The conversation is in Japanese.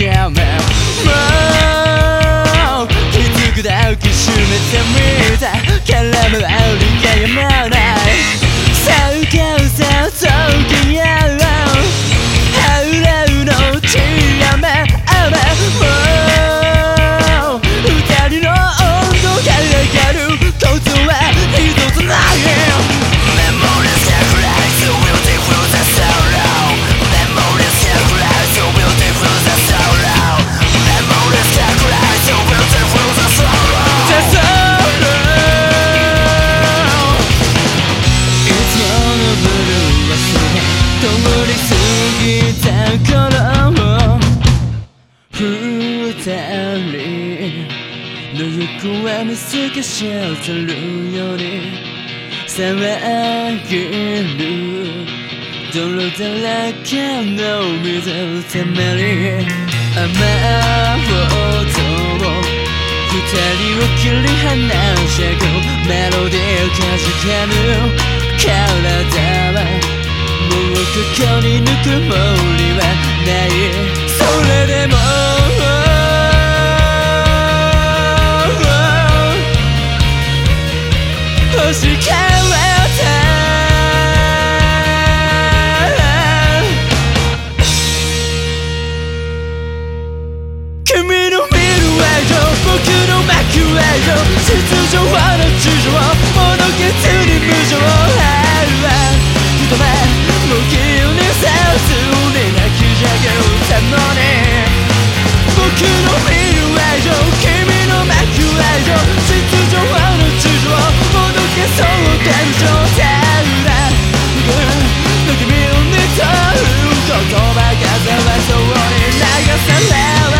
Yeah, man. 二人の行方見透かし通るように騒ぎる泥だらけの水たまり雨音を二人を切り離してくメロディーかじかむ体はここにぬくもりはない。それでもはそうに流され